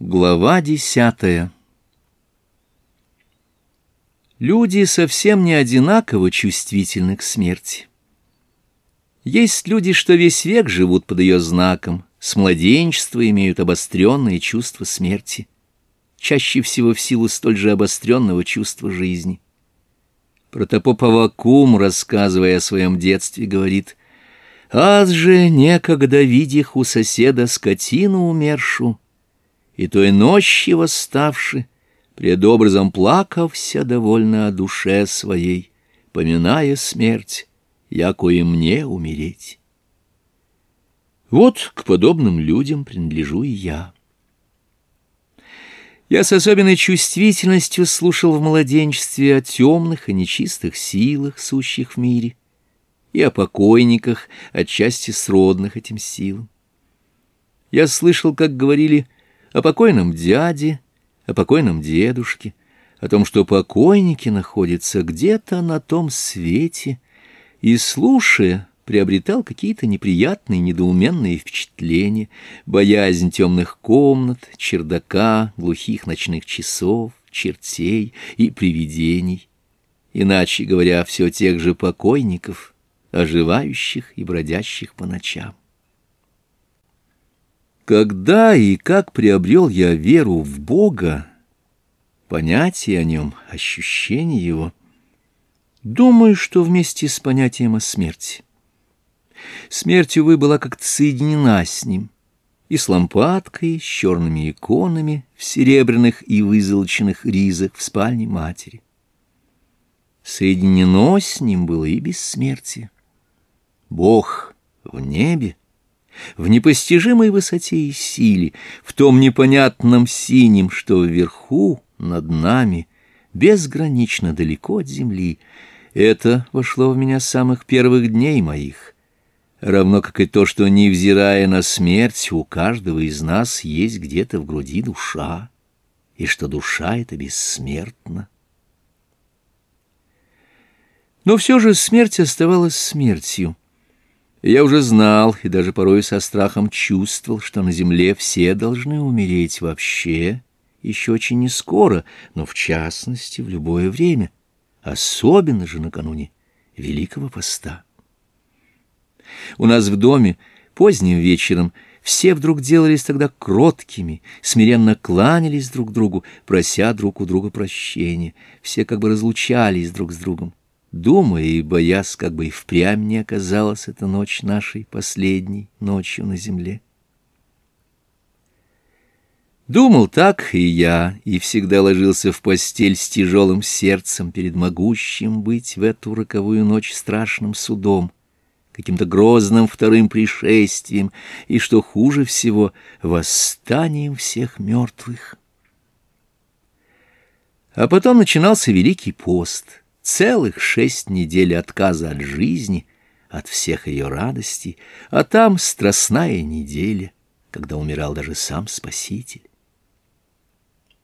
Глава десятая Люди совсем не одинаково чувствительны к смерти. Есть люди, что весь век живут под ее знаком, с младенчества имеют обостренные чувства смерти, чаще всего в силу столь же обостренного чувства жизни. Протопопов Акум, рассказывая о своем детстве, говорит, «Аз же некогда видях у соседа скотину умершу, и той ночью, восставши, пред образом плакався довольно о душе своей, поминая смерть, яко и мне умереть. Вот к подобным людям принадлежу и я. Я с особенной чувствительностью слушал в младенчестве о темных и нечистых силах, сущих в мире, и о покойниках, отчасти сродных этим силам. Я слышал, как говорили «вы» о покойном дяде, о покойном дедушке, о том, что покойники находятся где-то на том свете, и, слушая, приобретал какие-то неприятные, недоуменные впечатления, боязнь темных комнат, чердака, глухих ночных часов, чертей и привидений, иначе говоря, все тех же покойников, оживающих и бродящих по ночам. Когда и как приобрел я веру в Бога, понятие о нем, ощущение его, думаю, что вместе с понятием о смерти. Смерть, увы, была как-то соединена с ним, и с лампадкой, с черными иконами, в серебряных и вызолоченных ризах в спальне матери. Соединено с ним было и бессмертие. Бог в небе, в непостижимой высоте и силе, в том непонятном синем, что вверху, над нами, безгранично далеко от земли. Это вошло в меня с самых первых дней моих. Равно как и то, что, невзирая на смерть, у каждого из нас есть где-то в груди душа, и что душа это бессмертна. Но все же смерть оставалась смертью. Я уже знал и даже порой со страхом чувствовал, что на земле все должны умереть вообще, еще очень не скоро, но в частности в любое время, особенно же накануне Великого Поста. У нас в доме поздним вечером все вдруг делались тогда кроткими, смиренно кланялись друг другу, прося друг у друга прощения, все как бы разлучались друг с другом думая и боясь, как бы и впрямь не оказалась эта ночь нашей последней ночью на земле. Думал так и я, и всегда ложился в постель с тяжелым сердцем перед могущим быть в эту роковую ночь страшным судом, каким-то грозным вторым пришествием и, что хуже всего, восстанием всех мертвых. А потом начинался Великий пост — целых шесть недель отказа от жизни, от всех ее радостей, а там страстная неделя, когда умирал даже сам Спаситель.